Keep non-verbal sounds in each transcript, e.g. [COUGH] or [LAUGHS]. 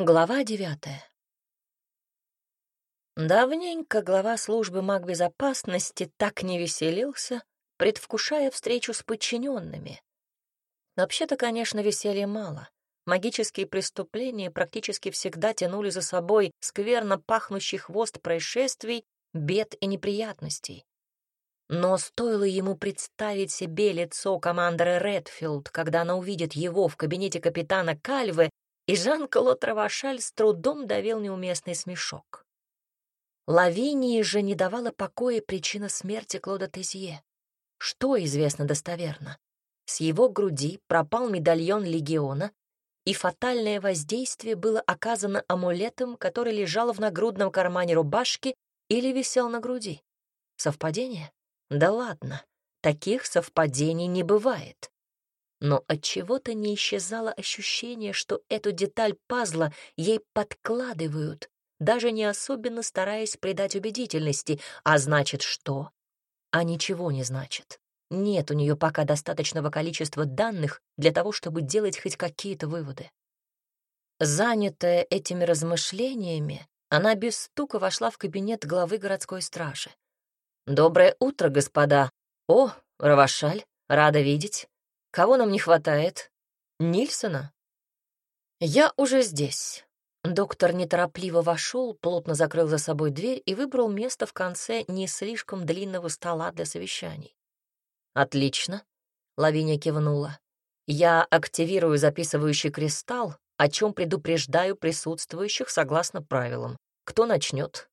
Глава девятая. Давненько глава службы магбезопасности так не веселился, предвкушая встречу с подчиненными. Вообще-то, конечно, веселья мало. Магические преступления практически всегда тянули за собой скверно пахнущий хвост происшествий, бед и неприятностей. Но стоило ему представить себе лицо командора Редфилд, когда она увидит его в кабинете капитана Кальвы, и Жан-Клод Равашаль с трудом давил неуместный смешок. Лавинии же не давала покоя причина смерти Клода Тезье. Что известно достоверно? С его груди пропал медальон легиона, и фатальное воздействие было оказано амулетом, который лежал в нагрудном кармане рубашки или висел на груди. Совпадение? Да ладно, таких совпадений не бывает. Но от чего то не исчезало ощущение, что эту деталь пазла ей подкладывают, даже не особенно стараясь придать убедительности. А значит, что? А ничего не значит. Нет у нее пока достаточного количества данных для того, чтобы делать хоть какие-то выводы. Занятая этими размышлениями, она без стука вошла в кабинет главы городской стражи. «Доброе утро, господа! О, Равашаль, рада видеть. Кого нам не хватает? Нильсона? Я уже здесь. Доктор неторопливо вошел, плотно закрыл за собой дверь и выбрал место в конце не слишком длинного стола для совещаний. «Отлично», — Лавиния кивнула. «Я активирую записывающий кристалл, о чем предупреждаю присутствующих согласно правилам. Кто начнет?»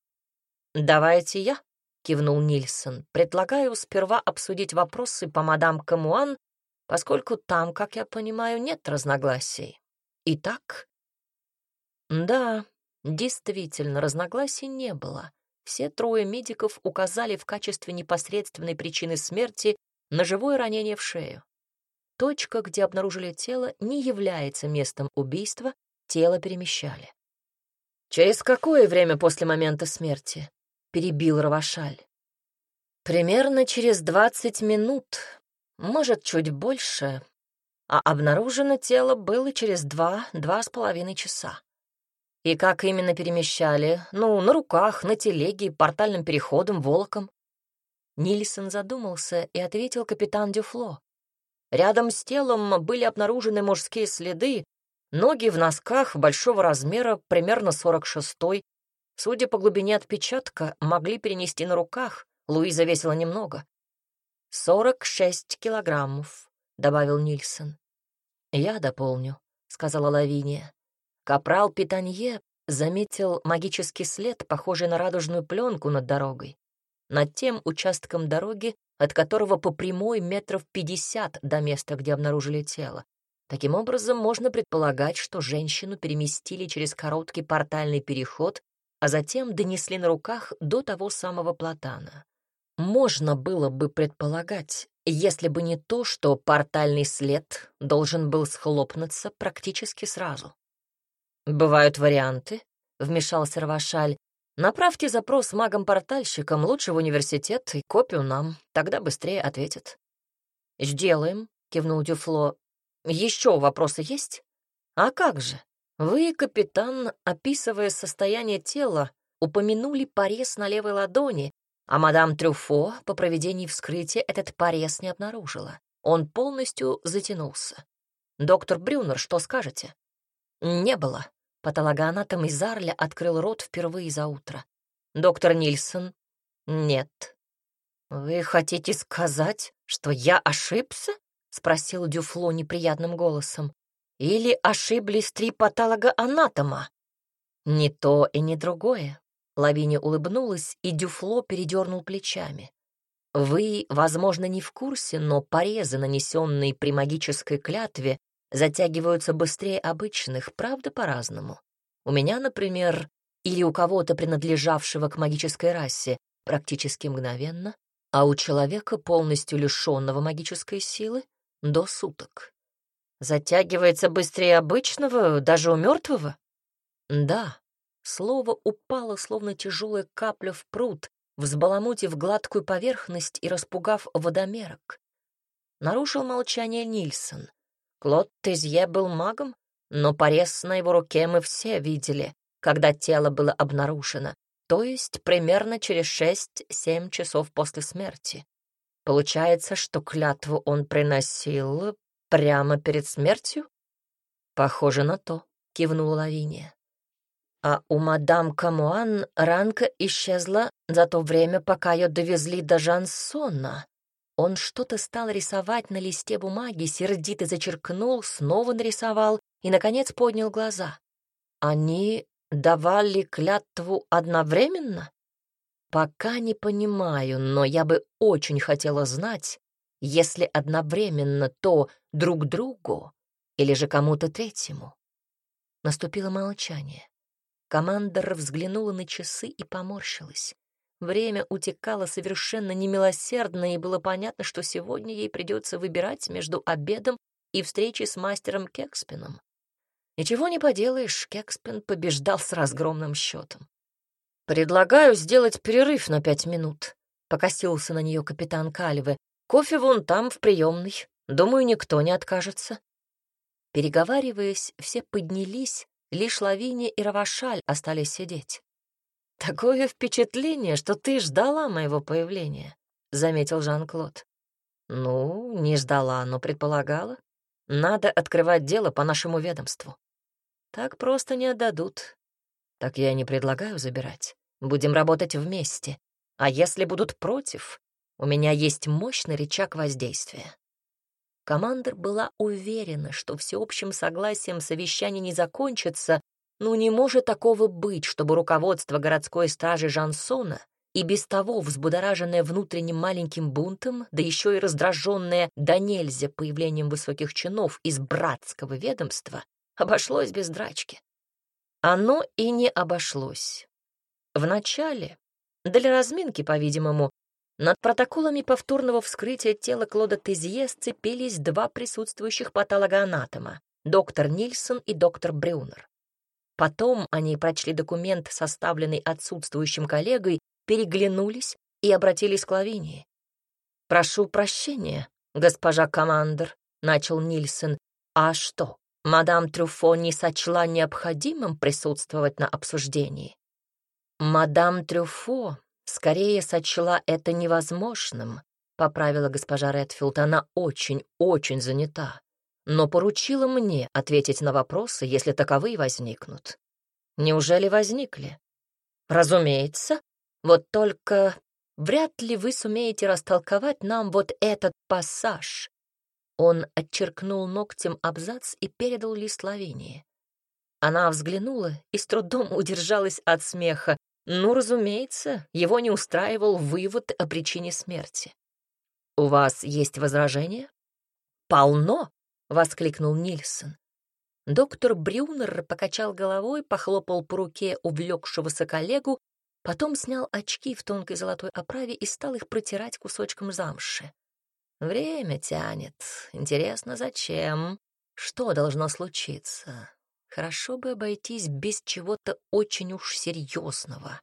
«Давайте я», — кивнул Нильсон. «Предлагаю сперва обсудить вопросы по мадам Камуан поскольку там, как я понимаю, нет разногласий. Итак? Да, действительно, разногласий не было. Все трое медиков указали в качестве непосредственной причины смерти ножевое ранение в шею. Точка, где обнаружили тело, не является местом убийства, тело перемещали. «Через какое время после момента смерти?» — перебил Равашаль. «Примерно через двадцать минут, может, чуть больше, а обнаружено тело было через два-два с половиной часа. И как именно перемещали? Ну, на руках, на телеге, портальным переходом, волоком. Нильсон задумался и ответил капитан Дюфло. Рядом с телом были обнаружены мужские следы, ноги в носках большого размера, примерно 46-й. Судя по глубине отпечатка, могли перенести на руках. Луиза весила немного. «Сорок шесть килограммов», — добавил Нильсон. «Я дополню», — сказала Лавиния. Капрал Питанье заметил магический след, похожий на радужную пленку над дорогой. Над тем участком дороги, от которого по прямой метров пятьдесят до места, где обнаружили тело. Таким образом, можно предполагать, что женщину переместили через короткий портальный переход, а затем донесли на руках до того самого платана. Можно было бы предполагать, если бы не то, что портальный след должен был схлопнуться практически сразу. «Бывают варианты», — вмешался Равашаль. «Направьте запрос магам-портальщикам лучше в университет и копию нам, тогда быстрее ответят». «Сделаем», — кивнул Дюфло. «Еще вопросы есть?» «А как же? Вы, капитан, описывая состояние тела, упомянули порез на левой ладони, а мадам Трюфо по проведении вскрытия этот порез не обнаружила. Он полностью затянулся. «Доктор Брюнер, что скажете?» «Не было». Патологоанатом из Арля открыл рот впервые за утро. «Доктор Нильсон?» «Нет». «Вы хотите сказать, что я ошибся?» — спросил Дюфло неприятным голосом. «Или ошиблись три патологоанатома?» «Не то и не другое. Лавиния улыбнулась, и Дюфло передернул плечами. «Вы, возможно, не в курсе, но порезы, нанесенные при магической клятве, затягиваются быстрее обычных, правда, по-разному. У меня, например, или у кого-то, принадлежавшего к магической расе, практически мгновенно, а у человека, полностью лишенного магической силы, до суток. Затягивается быстрее обычного, даже у мертвого? Да, Слово упало, словно тяжелая капля в пруд, взбаламутив гладкую поверхность и распугав водомерок. Нарушил молчание Нильсон. Клод Тезье был магом? но порез на его руке мы все видели, когда тело было обнаружено, то есть примерно через шесть-семь часов после смерти. Получается, что клятву он приносил прямо перед смертью? Похоже на то, кивнула Лавиния. А у мадам Камуан ранка исчезла за то время, пока ее довезли до Жансона. Он что-то стал рисовать на листе бумаги, сердито зачеркнул, снова нарисовал и, наконец, поднял глаза. Они давали клятву одновременно? Пока не понимаю, но я бы очень хотела знать, если одновременно, то друг другу или же кому-то третьему. Наступило молчание. Командор взглянула на часы и поморщилась. Время утекало совершенно немилосердно, и было понятно, что сегодня ей придется выбирать между обедом и встречей с мастером Кекспином. Ничего не поделаешь, Кекспин побеждал с разгромным счетом. «Предлагаю сделать перерыв на пять минут», — покосился на нее капитан Кальвы. «Кофе вон там, в приемной. Думаю, никто не откажется». Переговариваясь, все поднялись, лишь Лавиния и Равашаль остались сидеть. «Такое впечатление, что ты ждала моего появления», — заметил Жан-Клод. «Ну, не ждала, но предполагала. Надо открывать дело по нашему ведомству. Так просто не отдадут. Так я не предлагаю забирать. Будем работать вместе. А если будут против, у меня есть мощный рычаг воздействия». Командор была уверена, что всеобщим согласием совещание не закончится, ну не может такого быть, чтобы руководство городской стражи Жансона и без того взбудораженное внутренним маленьким бунтом, да еще и раздраженное до нельзя появлением высоких чинов из братского ведомства, обошлось без драчки. Оно и не обошлось. Вначале, для разминки, по-видимому, над протоколами повторного вскрытия тела Клода Тезье сцепились два присутствующих патологоанатома — доктор Нильсон и доктор Брюнер. Потом они прочли документ, составленный отсутствующим коллегой, переглянулись и обратились к Лавинии. «Прошу прощения, госпожа командор», — начал Нильсон. «А что, мадам Трюфо не сочла необходимым присутствовать на обсуждении?» «Мадам Трюфо скорее сочла это невозможным», — поправила госпожа Редфилд. «Она очень-очень занята но поручила мне ответить на вопросы, если таковые возникнут. Неужели возникли? Разумеется. Вот только вряд ли вы сумеете растолковать нам вот этот пассаж. Он отчеркнул ногтем абзац и передал лист Лавинии. Она взглянула и с трудом удержалась от смеха. Ну, разумеется, его не устраивал вывод о причине смерти. «У вас есть возражения?» «Полно!» — воскликнул Нильсон. Доктор Брюнер покачал головой, похлопал по руке увлекшегося коллегу, потом снял очки в тонкой золотой оправе и стал их протирать кусочком замши. Время тянет. Интересно, зачем? Что должно случиться? Хорошо бы обойтись без чего-то очень уж серьезного.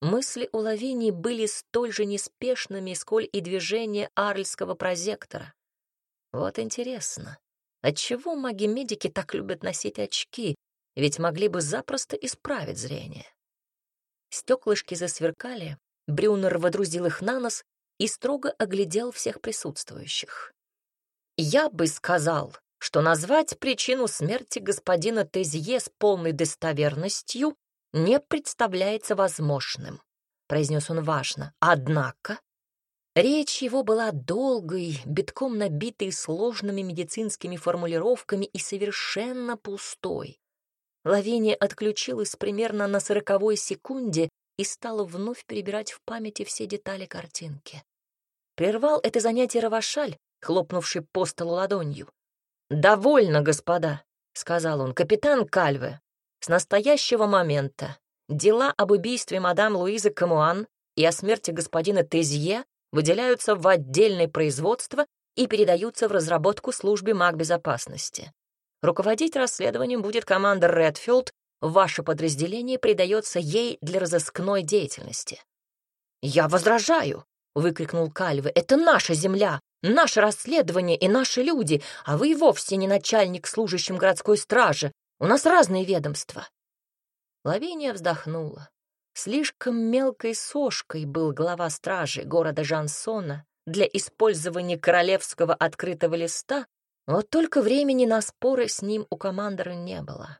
Мысли у Лавинии были столь же неспешными, сколь и движение арльского прозектора. Вот интересно, Отчего маги-медики так любят носить очки, ведь могли бы запросто исправить зрение? Стеклышки засверкали, Брюнер водрузил их на нос и строго оглядел всех присутствующих. «Я бы сказал, что назвать причину смерти господина Тезье с полной достоверностью не представляется возможным», — произнес он важно. «Однако Речь его была долгой, битком набитой сложными медицинскими формулировками и совершенно пустой. Лавиния отключилась примерно на сороковой секунде и стала вновь перебирать в памяти все детали картинки. Прервал это занятие Равашаль, хлопнувший по столу ладонью. «Довольно, господа», — сказал он, — «капитан Кальве, с настоящего момента дела об убийстве мадам Луизы Камуан и о смерти господина Тезье выделяются в отдельное производство и передаются в разработку службе магбезопасности. Руководить расследованием будет команда Редфилд, ваше подразделение придается ей для разыскной деятельности. «Я возражаю!» — выкрикнул Кальве. «Это наша земля! Наше расследование и наши люди, а вы и вовсе не начальник служащим городской стражи. У нас разные ведомства». Лавиния вздохнула. Слишком мелкой сошкой был глава стражи города Жансона для использования королевского открытого листа, вот только времени на споры с ним у командора не было.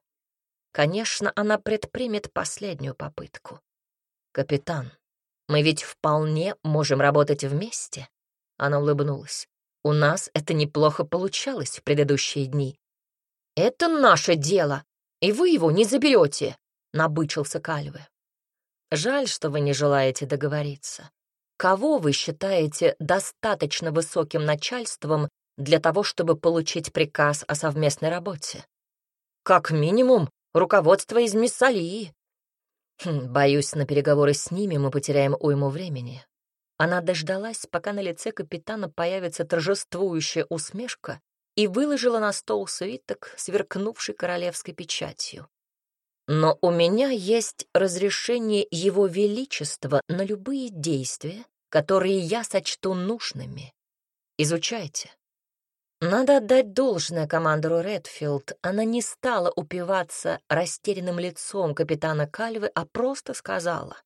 Конечно, она предпримет последнюю попытку. «Капитан, мы ведь вполне можем работать вместе», — она улыбнулась. «У нас это неплохо получалось в предыдущие дни». «Это наше дело, и вы его не заберете», — набычился Кальве. «Жаль, что вы не желаете договориться. Кого вы считаете достаточно высоким начальством для того, чтобы получить приказ о совместной работе? Как минимум, руководство из Миссалии. Хм, боюсь, на переговоры с ними мы потеряем уйму времени. Она дождалась, пока на лице капитана появится торжествующая усмешка, и выложила на стол свиток, сверкнувший королевской печатью. Но у меня есть разрешение Его Величества на любые действия, которые я сочту нужными. Изучайте. Надо отдать должное командору Редфилд. Она не стала упиваться растерянным лицом капитана Кальвы, а просто сказала,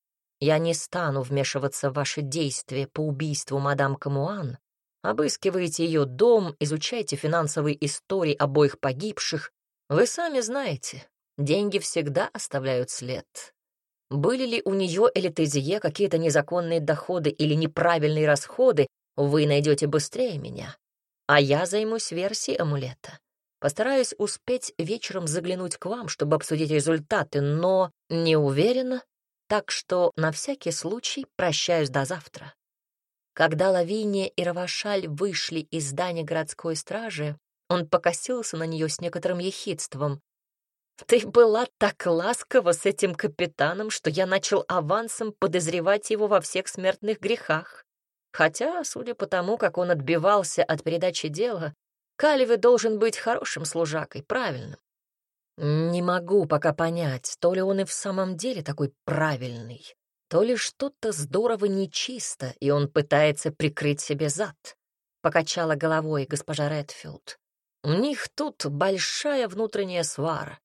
«Я не стану вмешиваться в ваши действия по убийству мадам Камуан. Обыскивайте ее дом, изучайте финансовые истории обоих погибших. Вы сами знаете, деньги всегда оставляют след. Были ли у нее или Тезие какие-то незаконные доходы или неправильные расходы, вы найдете быстрее меня а я займусь версией амулета. Постараюсь успеть вечером заглянуть к вам, чтобы обсудить результаты, но не уверена, так что на всякий случай прощаюсь до завтра. Когда Лавиния и Равашаль вышли из здания городской стражи, он покосился на нее с некоторым ехидством. «Ты была так ласкова с этим капитаном, что я начал авансом подозревать его во всех смертных грехах. Хотя, судя по тому, как он отбивался от передачи дела, Калеве должен быть хорошим служакой, правильным. Не могу пока понять, то ли он и в самом деле такой правильный, то ли что-то здорово нечисто, и он пытается прикрыть себе зад. Покачала головой госпожа Редфилд. У них тут большая внутренняя свара.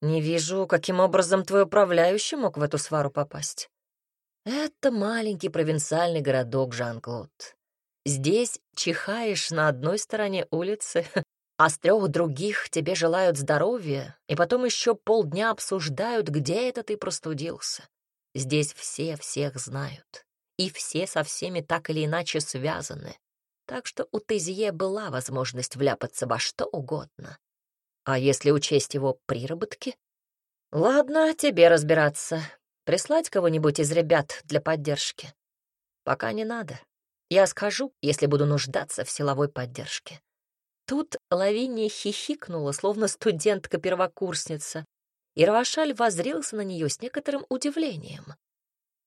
Не вижу, каким образом твой управляющий мог в эту свару попасть. Это маленький провинциальный городок, Жан-Клод. Здесь чихаешь на одной стороне улицы, [LAUGHS] а с трех других тебе желают здоровья, и потом еще полдня обсуждают, где это ты простудился. Здесь все всех знают, и все со всеми так или иначе связаны. Так что у Тезье была возможность вляпаться во что угодно. А если учесть его приработки? Ладно, тебе разбираться. Прислать кого-нибудь из ребят для поддержки? Пока не надо. Я скажу, если буду нуждаться в силовой поддержке. Тут Лавиния хихикнула, словно студентка-первокурсница, и Равашаль возрился на нее с некоторым удивлением.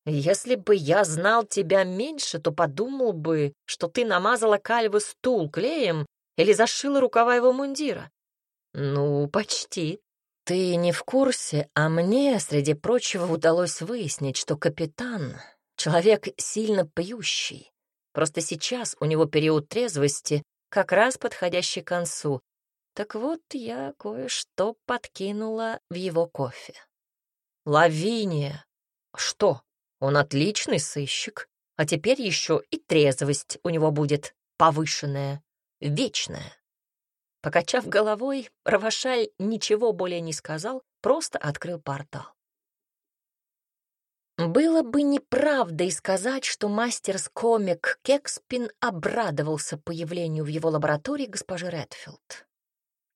«Если бы я знал тебя меньше, то подумал бы, что ты намазала Кальвы стул клеем или зашила рукава его мундира». «Ну, почти», «Ты не в курсе, а мне, среди прочего, удалось выяснить, что капитан — человек сильно пьющий. Просто сейчас у него период трезвости, как раз подходящий к концу. Так вот, я кое-что подкинула в его кофе. Лавиния! Что? Он отличный сыщик, а теперь еще и трезвость у него будет повышенная, вечная. Покачав головой, Равашай ничего более не сказал, просто открыл портал. Было бы неправдой сказать, что мастер-комик Кекспин обрадовался появлению в его лаборатории госпожи Редфилд.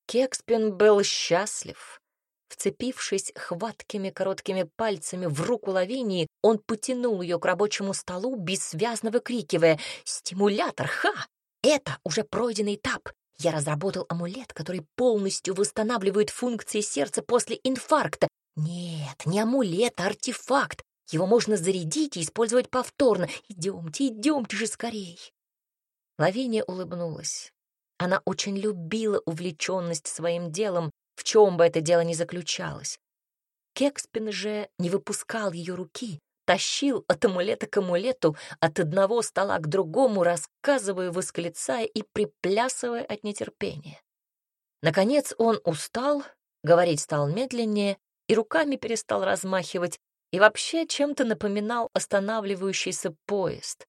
Кекспин был счастлив. Вцепившись хваткими короткими пальцами в руку Лавинии, он потянул ее к рабочему столу, бессвязно выкрикивая «Стимулятор, ха! Это уже пройденный этап. Я разработал амулет, который полностью восстанавливает функции сердца после инфаркта. Нет, не амулет, а артефакт. Его можно зарядить и использовать повторно. Идемте, идемте же скорей. Лавиния улыбнулась. Она очень любила увлеченность своим делом, в чем бы это дело ни заключалось. Кекспин же не выпускал ее руки, тащил от амулета к амулету, от одного стола к другому, рассказывая, восклицая и приплясывая от нетерпения. Наконец он устал, говорить стал медленнее и руками перестал размахивать, и вообще чем-то напоминал останавливающийся поезд.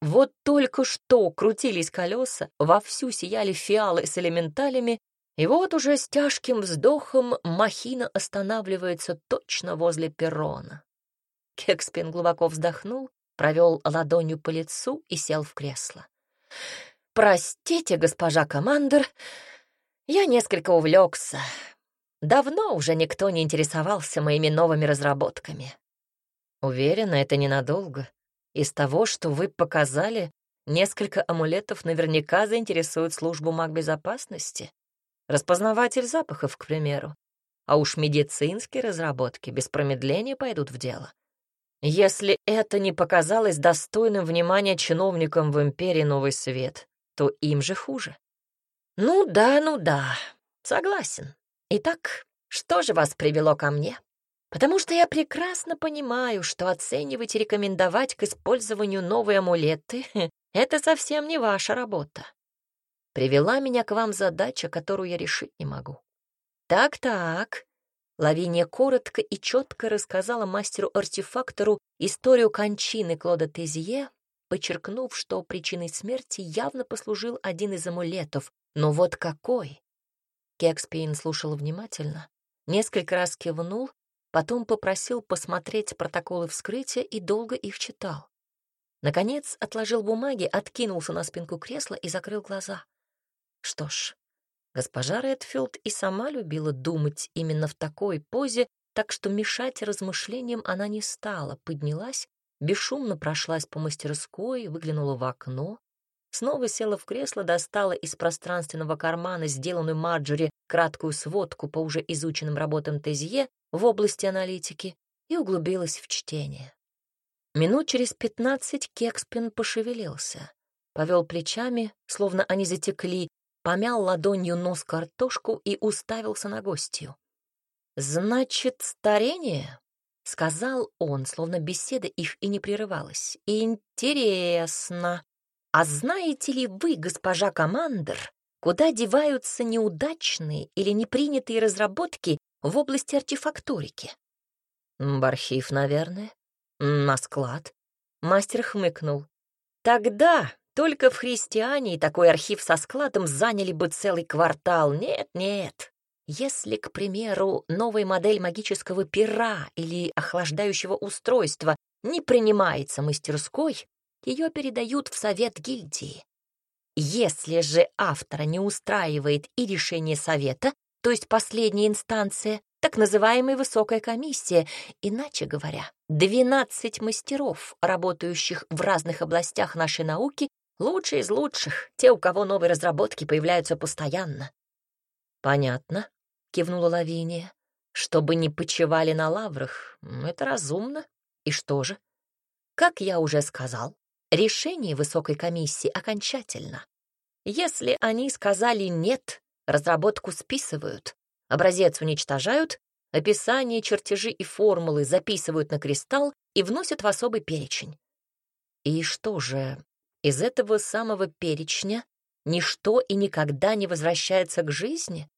Вот только что крутились колеса, вовсю сияли фиалы с элементалями, и вот уже с тяжким вздохом махина останавливается точно возле перрона. Кекспин глубоко вздохнул, провел ладонью по лицу и сел в кресло. «Простите, госпожа командир, я несколько увлекся. Давно уже никто не интересовался моими новыми разработками. Уверена, это ненадолго. Из того, что вы показали, несколько амулетов наверняка заинтересуют службу магбезопасности. Распознаватель запахов, к примеру. А уж медицинские разработки без промедления пойдут в дело. Если это не показалось достойным внимания чиновникам в империи Новый Свет, то им же хуже. Ну да, ну да, согласен. Итак, что же вас привело ко мне? Потому что я прекрасно понимаю, что оценивать и рекомендовать к использованию новые амулеты — это совсем не ваша работа. Привела меня к вам задача, которую я решить не могу. Так-так. Лавиния коротко и четко рассказала мастеру-артефактору историю кончины Клода Тезье, подчеркнув, что причиной смерти явно послужил один из амулетов. Но вот какой! Кекспейн слушал внимательно, несколько раз кивнул Потом попросил посмотреть протоколы вскрытия и долго их читал. Наконец отложил бумаги, откинулся на спинку кресла и закрыл глаза. Что ж, госпожа Редфилд и сама любила думать именно в такой позе, так что мешать размышлениям она не стала, поднялась, бесшумно прошлась по мастерской, выглянула в окно, снова села в кресло, достала из пространственного кармана сделанную Марджори краткую сводку по уже изученным работам Тезье в области аналитики и углубилась в чтение. Минут через пятнадцать Кекспин пошевелился, повел плечами, словно они затекли, помял ладонью нос картошку и уставился на гостью. «Значит, старение?» — сказал он, словно беседа их и не прерывалась. «Интересно. А знаете ли вы, госпожа командир, куда деваются неудачные или непринятые разработки в области артефакторики. В архив, наверное. На склад. Мастер хмыкнул. Тогда только в христиане такой архив со складом заняли бы целый квартал. Нет, нет. Если, к примеру, новая модель магического пера или охлаждающего устройства не принимается мастерской, ее передают в совет гильдии. Если же автора не устраивает и решение совета, то есть последняя инстанция, так называемая высокая комиссия, иначе говоря, 12 мастеров, работающих в разных областях нашей науки, лучшие из лучших, те, у кого новые разработки появляются постоянно. «Понятно», — кивнула Лавиния. «Чтобы не почивали на лаврах, это разумно. И что же? Как я уже сказал, решение высокой комиссии окончательно. Если они сказали «нет», Разработку списывают, образец уничтожают, описание, чертежи и формулы записывают на кристалл и вносят в особый перечень. И что же, из этого самого перечня ничто и никогда не возвращается к жизни?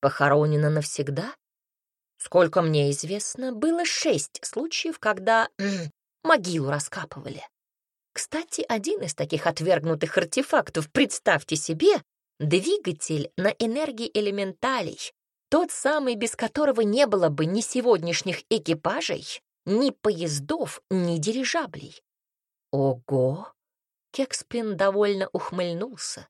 Похоронено навсегда? Сколько мне известно, было шесть случаев, когда [CLEARS THROAT] могилу раскапывали. Кстати, один из таких отвергнутых артефактов, представьте себе, Двигатель на энергии элементалей, тот самый, без которого не было бы ни сегодняшних экипажей, ни поездов, ни дирижаблей. Ого! Кекспин довольно ухмыльнулся.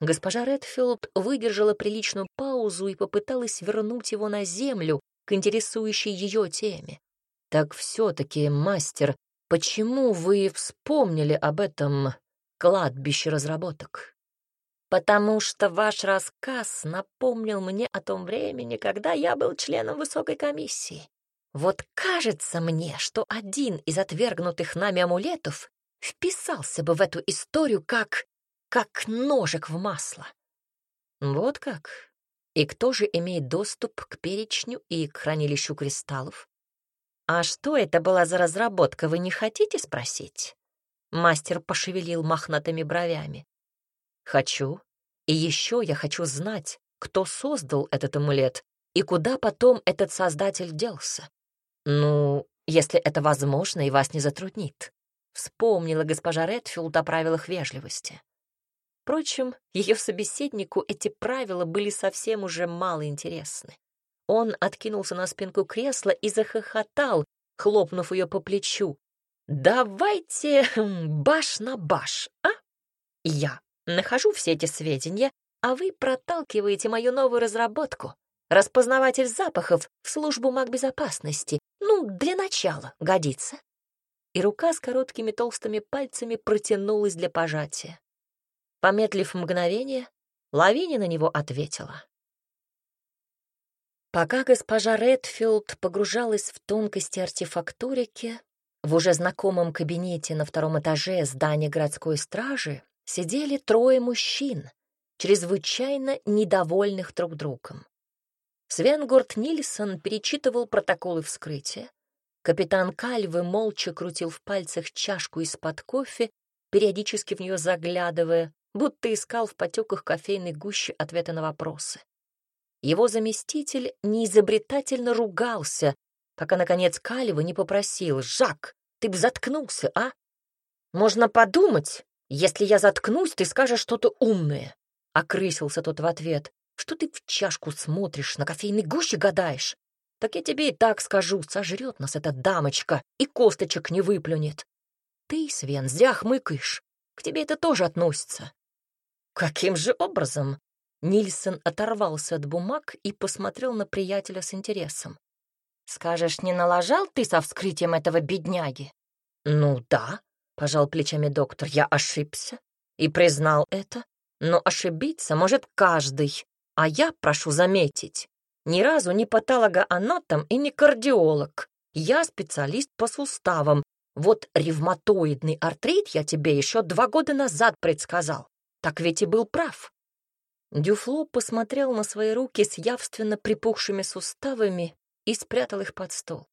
Госпожа Редфилд выдержала приличную паузу и попыталась вернуть его на землю к интересующей ее теме. «Так все-таки, мастер, почему вы вспомнили об этом кладбище разработок?» потому что ваш рассказ напомнил мне о том времени, когда я был членом высокой комиссии. Вот кажется мне, что один из отвергнутых нами амулетов вписался бы в эту историю как... как ножик в масло. Вот как? И кто же имеет доступ к перечню и к хранилищу кристаллов? «А что это была за разработка, вы не хотите спросить?» Мастер пошевелил мохнатыми бровями. «Хочу. И еще я хочу знать, кто создал этот амулет и куда потом этот создатель делся. Ну, если это возможно и вас не затруднит. Вспомнила госпожа Редфилд о правилах вежливости. Впрочем, ее собеседнику эти правила были совсем уже мало интересны. Он откинулся на спинку кресла и захохотал, хлопнув ее по плечу. «Давайте хм, баш на баш, а? Я нахожу все эти сведения, а вы проталкиваете мою новую разработку. Распознаватель запахов в службу магбезопасности. Ну, для начала годится». И рука с короткими толстыми пальцами протянулась для пожатия. Помедлив мгновение, Лавини на него ответила. Пока госпожа Редфилд погружалась в тонкости артефактурики, в уже знакомом кабинете на втором этаже здания городской стражи сидели трое мужчин, чрезвычайно недовольных друг другом. Свенгорд Нильсон перечитывал протоколы вскрытия. Капитан Кальвы молча крутил в пальцах чашку из-под кофе, периодически в нее заглядывая, будто искал в потеках кофейной гущи ответы на вопросы. Его заместитель неизобретательно ругался, пока, наконец, Калева не попросил. «Жак, ты б заткнулся, а? Можно подумать, если я заткнусь, ты скажешь что-то умное». Окрысился тот в ответ. «Что ты в чашку смотришь, на кофейной гуще гадаешь? Так я тебе и так скажу, сожрет нас эта дамочка и косточек не выплюнет. Ты, Свен, зря хмыкаешь. К тебе это тоже относится». «Каким же образом?» Нильсон оторвался от бумаг и посмотрел на приятеля с интересом. «Скажешь, не налажал ты со вскрытием этого бедняги?» «Ну да», — пожал плечами доктор, — «я ошибся и признал это. Но ошибиться может каждый, а я, прошу заметить, ни разу не патологоанатом и не кардиолог. Я специалист по суставам. Вот ревматоидный артрит я тебе еще два года назад предсказал. Так ведь и был прав. Дюфло посмотрел на свои руки с явственно припухшими суставами и спрятал их под стол.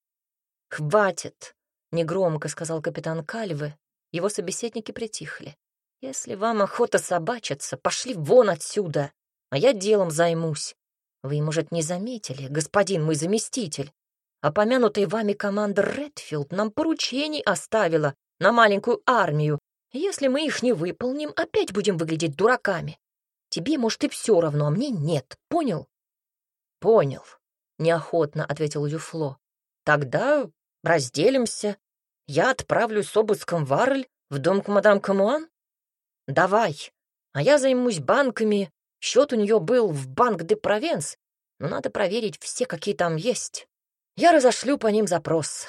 «Хватит!» — негромко сказал капитан Кальвы. Его собеседники притихли. «Если вам охота собачиться, пошли вон отсюда, а я делом займусь. Вы, может, не заметили, господин мой заместитель, а помянутый вами командор Редфилд нам поручений оставила на маленькую армию. Если мы их не выполним, опять будем выглядеть дураками. Тебе, может, и все равно, а мне нет. Понял? Понял, неохотно ответил Юфло. Тогда разделимся. Я отправлюсь с обыском в Арль в дом к мадам Камуан? Давай. А я займусь банками. Счет у нее был в Банк де Провенс, но надо проверить все, какие там есть. Я разошлю по ним запрос.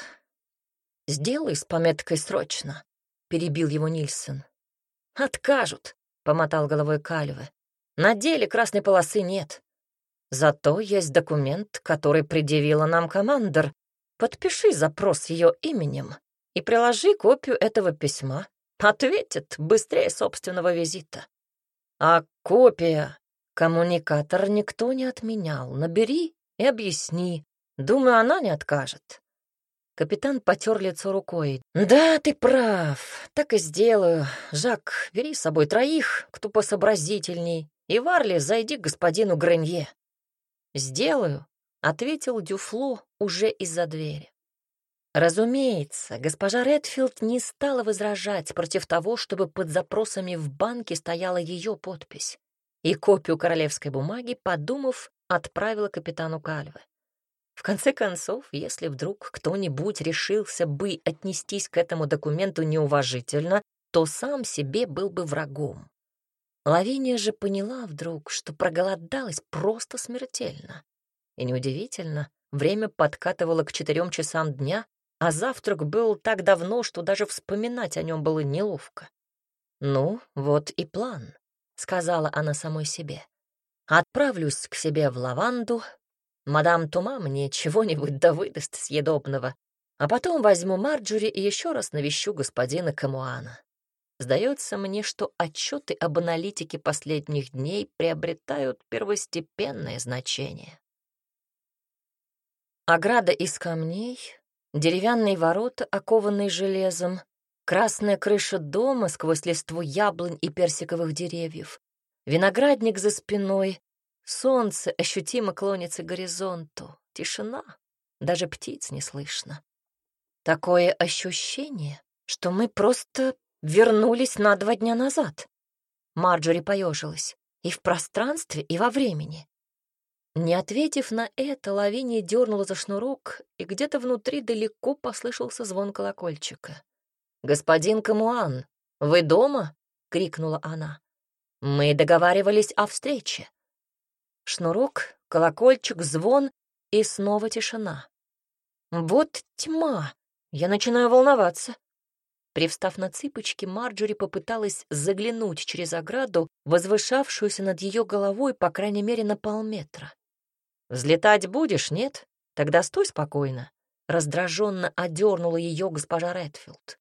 Сделай с пометкой срочно, перебил его Нильсон. Откажут, помотал головой Кальве. На деле красной полосы нет. Зато есть документ, который предъявила нам командор. Подпиши запрос ее именем и приложи копию этого письма. Ответит быстрее собственного визита. А копия? Коммуникатор никто не отменял. Набери и объясни. Думаю, она не откажет. Капитан потер лицо рукой. «Да, ты прав. Так и сделаю. Жак, бери с собой троих, кто посообразительней, и, Варли, зайди к господину Гренье». «Сделаю», — ответил Дюфло уже из-за двери. Разумеется, госпожа Редфилд не стала возражать против того, чтобы под запросами в банке стояла ее подпись. И копию королевской бумаги, подумав, отправила капитану Кальве. В конце концов, если вдруг кто-нибудь решился бы отнестись к этому документу неуважительно, то сам себе был бы врагом. Лавиния же поняла вдруг, что проголодалась просто смертельно. И неудивительно, время подкатывало к четырем часам дня, а завтрак был так давно, что даже вспоминать о нем было неловко. «Ну, вот и план», — сказала она самой себе. «Отправлюсь к себе в лаванду, мадам Тума мне чего-нибудь да выдаст съедобного, а потом возьму Марджори и еще раз навещу господина Камуана. Сдается мне, что отчеты об аналитике последних дней приобретают первостепенное значение. Ограда из камней, Деревянные ворота, окованные железом, красная крыша дома сквозь листву яблонь и персиковых деревьев, виноградник за спиной, солнце ощутимо клонится к горизонту, тишина, даже птиц не слышно. Такое ощущение, что мы просто вернулись на два дня назад. Марджори поежилась и в пространстве, и во времени. Не ответив на это, Лавиния дернула за шнурок, и где-то внутри далеко послышался звон колокольчика. «Господин Камуан, вы дома?» — крикнула она. «Мы договаривались о встрече». Шнурок, колокольчик, звон и снова тишина. «Вот тьма! Я начинаю волноваться». Привстав на цыпочки, Марджори попыталась заглянуть через ограду, возвышавшуюся над ее головой по крайней мере на полметра. «Взлетать будешь, нет? Тогда стой спокойно», — раздраженно одернула ее госпожа Редфилд.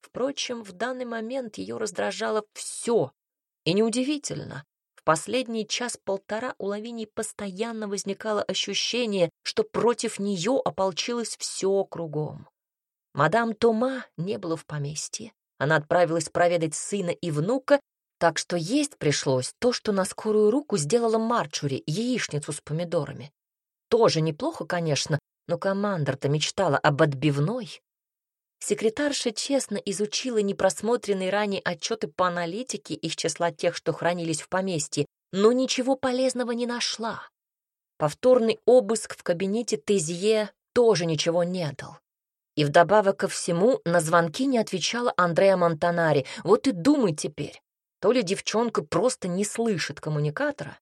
Впрочем, в данный момент ее раздражало все. И неудивительно, в последний час-полтора у Лавинии постоянно возникало ощущение, что против нее ополчилось все кругом. Мадам Тома не было в поместье. Она отправилась проведать сына и внука так что есть пришлось то, что на скорую руку сделала Марчури, яичницу с помидорами. Тоже неплохо, конечно, но командор-то мечтала об отбивной. Секретарша честно изучила непросмотренные ранее отчеты по аналитике из числа тех, что хранились в поместье, но ничего полезного не нашла. Повторный обыск в кабинете Тезье тоже ничего не дал. И вдобавок ко всему на звонки не отвечала Андреа Монтанари. Вот и думай теперь, то ли девчонка просто не слышит коммуникатора,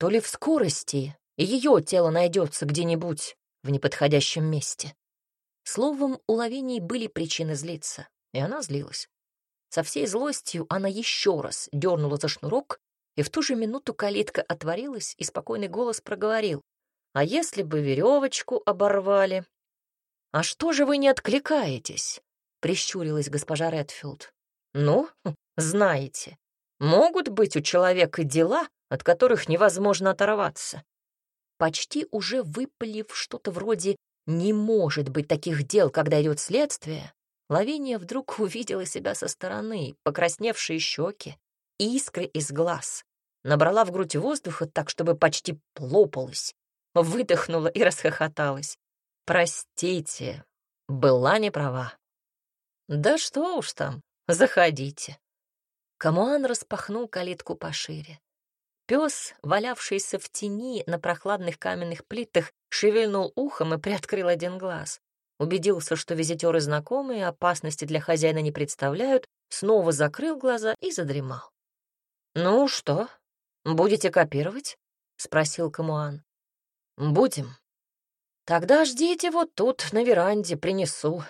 то ли в скорости и ее тело найдется где-нибудь в неподходящем месте. Словом, у Лавинии были причины злиться, и она злилась. Со всей злостью она еще раз дернула за шнурок, и в ту же минуту калитка отворилась, и спокойный голос проговорил. «А если бы веревочку оборвали?» «А что же вы не откликаетесь?» — прищурилась госпожа Редфилд. «Ну, знаете, Могут быть у человека дела, от которых невозможно оторваться. Почти уже выпалив что-то вроде «не может быть таких дел, когда идет следствие», Лавиния вдруг [LAUGHS] увидела себя со стороны, покрасневшие щеки, искры из глаз. Набрала в грудь воздуха так, чтобы почти плопалась. Выдохнула и расхохоталась. «Простите, была не права». «Да что уж там, заходите». Камуан распахнул калитку пошире. Пес, валявшийся в тени на прохладных каменных плитах, шевельнул ухом и приоткрыл один глаз. Убедился, что визитеры знакомые, опасности для хозяина не представляют, снова закрыл глаза и задремал. «Ну что, будете копировать?» — спросил Камуан. «Будем. Тогда ждите вот тут, на веранде, принесу.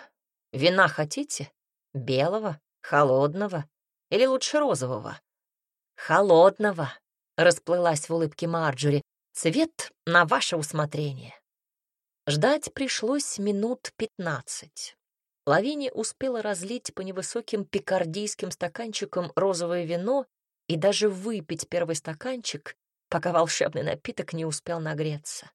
Вина хотите? Белого, холодного, или лучше розового? Холодного, расплылась в улыбке Марджори. Цвет на ваше усмотрение. Ждать пришлось минут пятнадцать. Лавиния успела разлить по невысоким пикардийским стаканчикам розовое вино и даже выпить первый стаканчик, пока волшебный напиток не успел нагреться.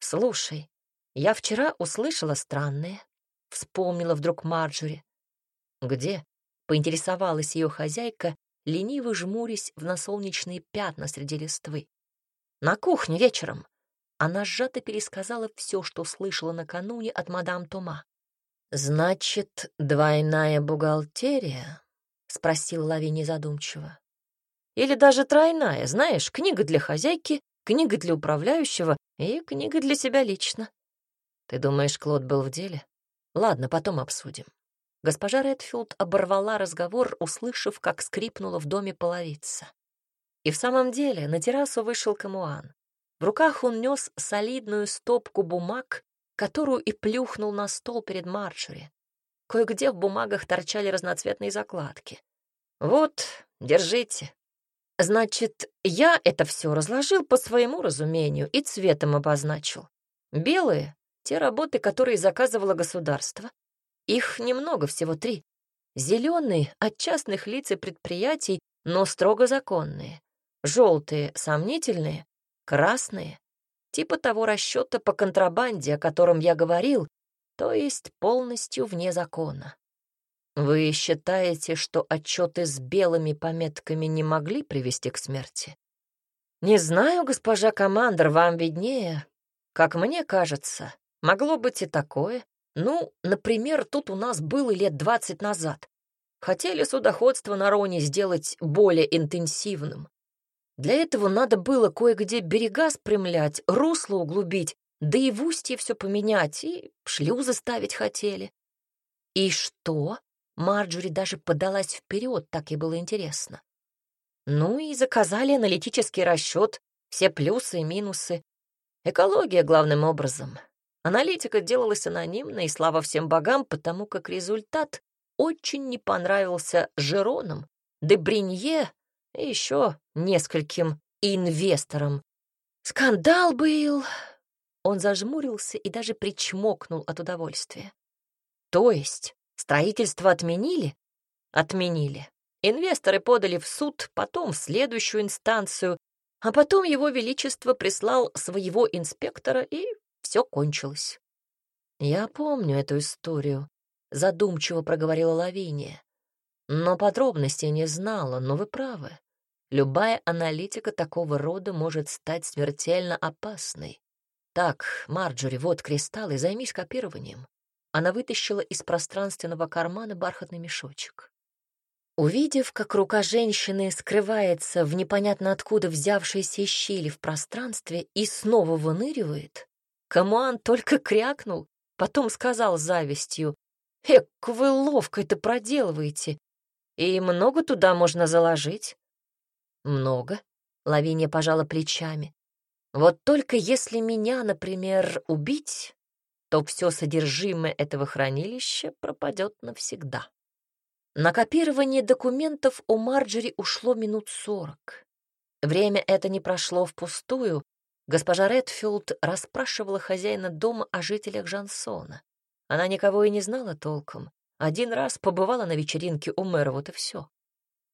«Слушай, я вчера услышала странное», — вспомнила вдруг Марджори. «Где?» Поинтересовалась ее хозяйка, лениво жмурясь в насолнечные пятна среди листвы. «На кухне вечером». Она сжато пересказала все, что слышала накануне от мадам Тома. «Значит, двойная бухгалтерия?» — спросил Лави задумчиво. «Или даже тройная, знаешь, книга для хозяйки, книга для управляющего и книга для себя лично. Ты думаешь, Клод был в деле? Ладно, потом обсудим. Госпожа Редфилд оборвала разговор, услышав, как скрипнула в доме половица. И в самом деле на террасу вышел Камуан. В руках он нес солидную стопку бумаг, которую и плюхнул на стол перед Марджори. Кое-где в бумагах торчали разноцветные закладки. «Вот, держите. Значит, я это все разложил по своему разумению и цветом обозначил. Белые — те работы, которые заказывало государство, их немного, всего три. Зеленые — от частных лиц и предприятий, но строго законные. Желтые — сомнительные. Красные — типа того расчета по контрабанде, о котором я говорил, то есть полностью вне закона. Вы считаете, что отчеты с белыми пометками не могли привести к смерти? Не знаю, госпожа командор, вам виднее. Как мне кажется, могло быть и такое. Ну, например, тут у нас было лет двадцать назад. Хотели судоходство на Роне сделать более интенсивным. Для этого надо было кое-где берега спрямлять, русло углубить, да и в устье все поменять, и шлюзы ставить хотели. И что? Марджори даже подалась вперед, так и было интересно. Ну и заказали аналитический расчет, все плюсы и минусы. Экология главным образом. Аналитика делалась анонимно, и слава всем богам, потому как результат очень не понравился Жеронам, Дебринье и еще нескольким инвесторам. Скандал был. Он зажмурился и даже причмокнул от удовольствия. То есть строительство отменили? Отменили. Инвесторы подали в суд, потом в следующую инстанцию, а потом его величество прислал своего инспектора, и все кончилось. Я помню эту историю, задумчиво проговорила Лавиния. Но подробностей не знала, но вы правы. Любая аналитика такого рода может стать смертельно опасной. Так, Марджори, вот кристалл, и займись копированием. Она вытащила из пространственного кармана бархатный мешочек. Увидев, как рука женщины скрывается в непонятно откуда взявшейся щели в пространстве и снова выныривает, Камуан только крякнул, потом сказал завистью, «Эк, вы ловко это проделываете. И много туда можно заложить?» Много. Лавиния пожала плечами. Вот только если меня, например, убить, то все содержимое этого хранилища пропадет навсегда. На копирование документов у Марджери ушло минут сорок. Время это не прошло впустую. Госпожа Редфилд расспрашивала хозяина дома о жителях Жансона. Она никого и не знала толком. Один раз побывала на вечеринке у мэра, вот и все.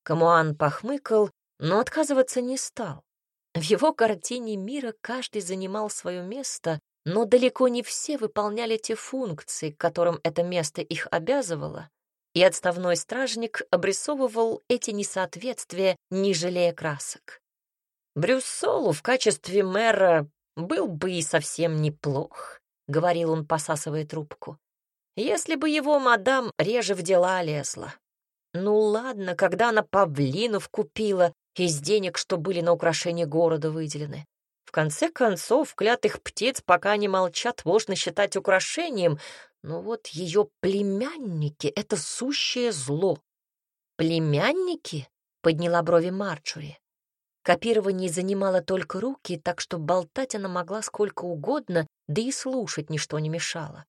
Камуан похмыкал но отказываться не стал. В его картине мира каждый занимал свое место, но далеко не все выполняли те функции, которым это место их обязывало, и отставной стражник обрисовывал эти несоответствия, не жалея красок. Брюссолу в качестве мэра был бы и совсем неплох, — говорил он, посасывая трубку, — если бы его мадам реже в дела лезла. Ну ладно, когда она павлинов купила, из денег, что были на украшение города выделены. В конце концов, клятых птиц, пока они молчат, можно считать украшением, но вот ее племянники — это сущее зло. «Племянники?» — подняла брови Марчури. Копирование занимало только руки, так что болтать она могла сколько угодно, да и слушать ничто не мешало.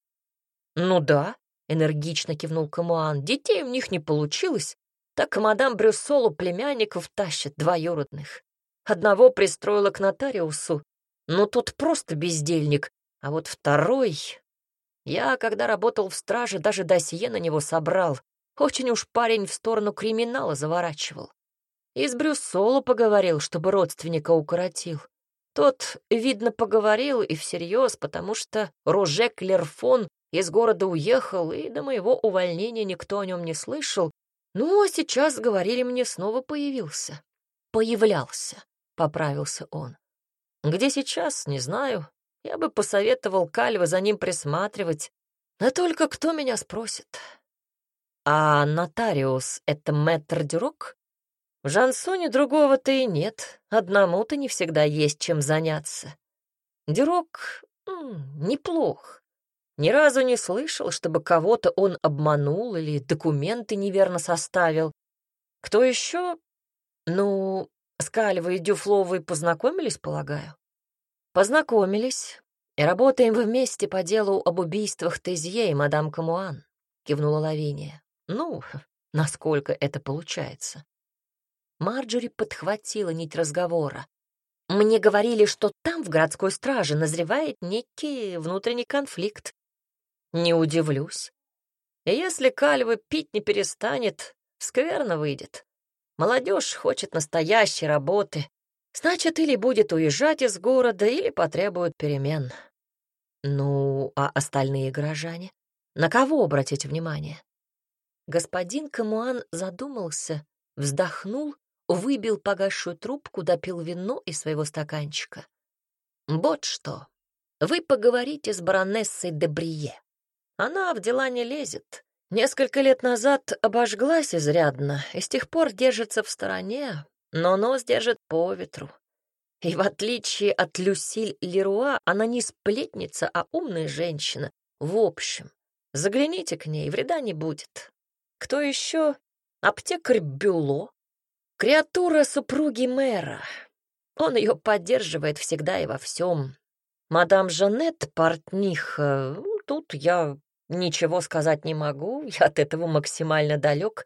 «Ну да», — энергично кивнул Камуан, — «детей у них не получилось, так мадам Брюссолу племянников тащит двоюродных. Одного пристроила к нотариусу, но тут просто бездельник, а вот второй... Я, когда работал в страже, даже досье на него собрал. Очень уж парень в сторону криминала заворачивал. И с Брюссолу поговорил, чтобы родственника укоротил. Тот, видно, поговорил и всерьез, потому что Роже Клерфон из города уехал, и до моего увольнения никто о нем не слышал, ну, а сейчас, говорили мне, снова появился. Появлялся, — поправился он. Где сейчас, не знаю. Я бы посоветовал Кальва за ним присматривать. Но только кто меня спросит? А нотариус — это мэтр Дюрок? В Жансоне другого-то и нет. Одному-то не всегда есть чем заняться. Дюрок неплох. Ни разу не слышал, чтобы кого-то он обманул или документы неверно составил. Кто еще? Ну, с Кальвой и Дюфловой познакомились, полагаю? Познакомились. И работаем вместе по делу об убийствах Тезье и мадам Камуан, кивнула Лавиния. Ну, [LAUGHS] насколько это получается. Марджори подхватила нить разговора. Мне говорили, что там, в городской страже, назревает некий внутренний конфликт. Не удивлюсь. Если Кальва пить не перестанет, скверно выйдет. Молодежь хочет настоящей работы. Значит, или будет уезжать из города, или потребует перемен. Ну, а остальные горожане? На кого обратить внимание? Господин Камуан задумался, вздохнул, выбил погасшую трубку, допил вино из своего стаканчика. «Вот что. Вы поговорите с баронессой де Брие. Она в дела не лезет. Несколько лет назад обожглась изрядно и с тех пор держится в стороне, но нос держит по ветру. И в отличие от Люсиль Леруа, она не сплетница, а умная женщина. В общем, загляните к ней, вреда не будет. Кто еще? Аптекарь Бюло. Креатура супруги мэра. Он ее поддерживает всегда и во всем. Мадам Жанет, портниха, тут я ничего сказать не могу, я от этого максимально далек.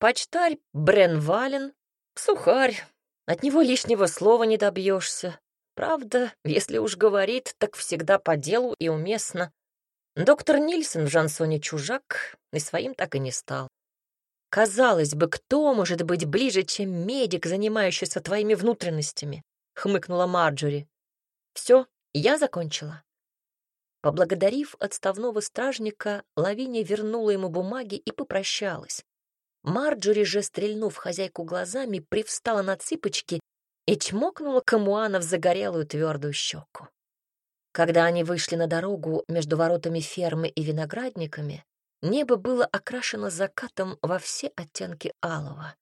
Почтарь Брен Вален, сухарь, от него лишнего слова не добьешься. Правда, если уж говорит, так всегда по делу и уместно. Доктор Нильсон в Жансоне чужак, и своим так и не стал. Казалось бы, кто может быть ближе, чем медик, занимающийся твоими внутренностями? Хмыкнула Марджори. Все, я закончила. Поблагодарив отставного стражника, Лавиния вернула ему бумаги и попрощалась. Марджори же, стрельнув хозяйку глазами, привстала на цыпочки и чмокнула Камуана в загорелую твердую щеку. Когда они вышли на дорогу между воротами фермы и виноградниками, небо было окрашено закатом во все оттенки алого.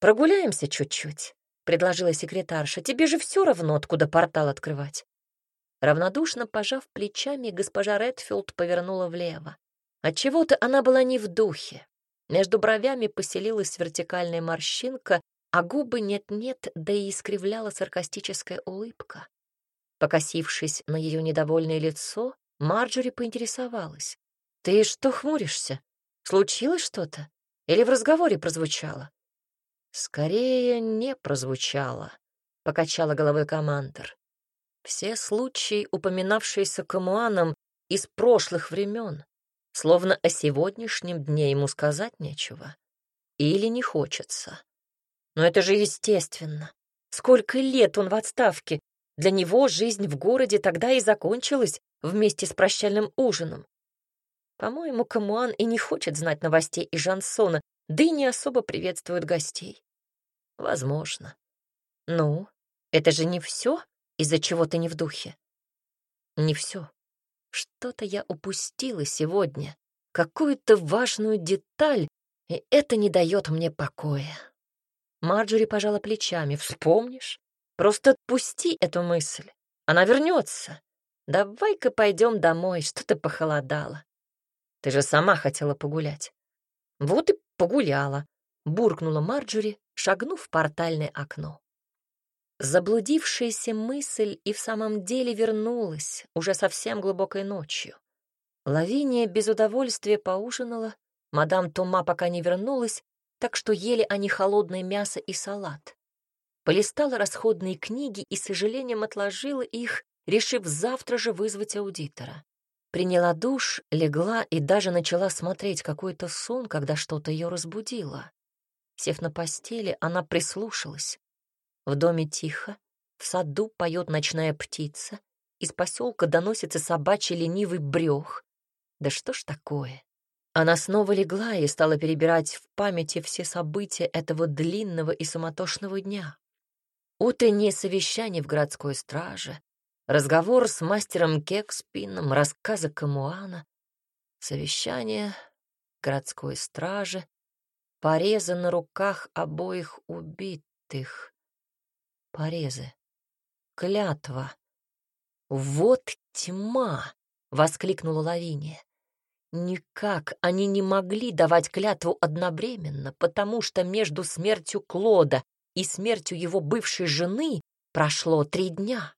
«Прогуляемся чуть-чуть», — предложила секретарша. «Тебе же все равно, откуда портал открывать». Равнодушно пожав плечами, госпожа Редфилд повернула влево. Отчего-то она была не в духе. Между бровями поселилась вертикальная морщинка, а губы нет-нет, да и искривляла саркастическая улыбка. Покосившись на ее недовольное лицо, Марджори поинтересовалась. «Ты что хмуришься? Случилось что-то? Или в разговоре прозвучало?» «Скорее, не прозвучало», — покачала головой командор. «Все случаи, упоминавшиеся Камуаном, из прошлых времен словно о сегодняшнем дне ему сказать нечего. Или не хочется. Но это же естественно. Сколько лет он в отставке. Для него жизнь в городе тогда и закончилась вместе с прощальным ужином. По-моему, Камуан и не хочет знать новостей из Жансона, да и не особо приветствует гостей. Возможно. Ну, это же не все, из-за чего ты не в духе. Не все. Что-то я упустила сегодня, какую-то важную деталь, и это не дает мне покоя. Марджори пожала плечами. Вспомнишь? Просто отпусти эту мысль. Она вернется. Давай-ка пойдем домой, что-то похолодало. Ты же сама хотела погулять. Вот и погуляла, буркнула Марджори, шагнув в портальное окно. Заблудившаяся мысль и в самом деле вернулась уже совсем глубокой ночью. Лавиния без удовольствия поужинала, мадам Тума пока не вернулась, так что ели они холодное мясо и салат. Полистала расходные книги и, с сожалением, отложила их, решив завтра же вызвать аудитора. Приняла душ, легла и даже начала смотреть какой-то сон, когда что-то ее разбудило. Сев на постели, она прислушалась. В доме тихо, в саду поет ночная птица, из поселка доносится собачий ленивый брех. Да что ж такое? Она снова легла и стала перебирать в памяти все события этого длинного и суматошного дня. Утреннее совещание в городской страже, разговор с мастером Кекспином, рассказы Камуана, совещание городской стражи, порезы на руках обоих убитых порезы. Клятва. «Вот тьма!» — воскликнула Лавиния. Никак они не могли давать клятву одновременно, потому что между смертью Клода и смертью его бывшей жены прошло три дня.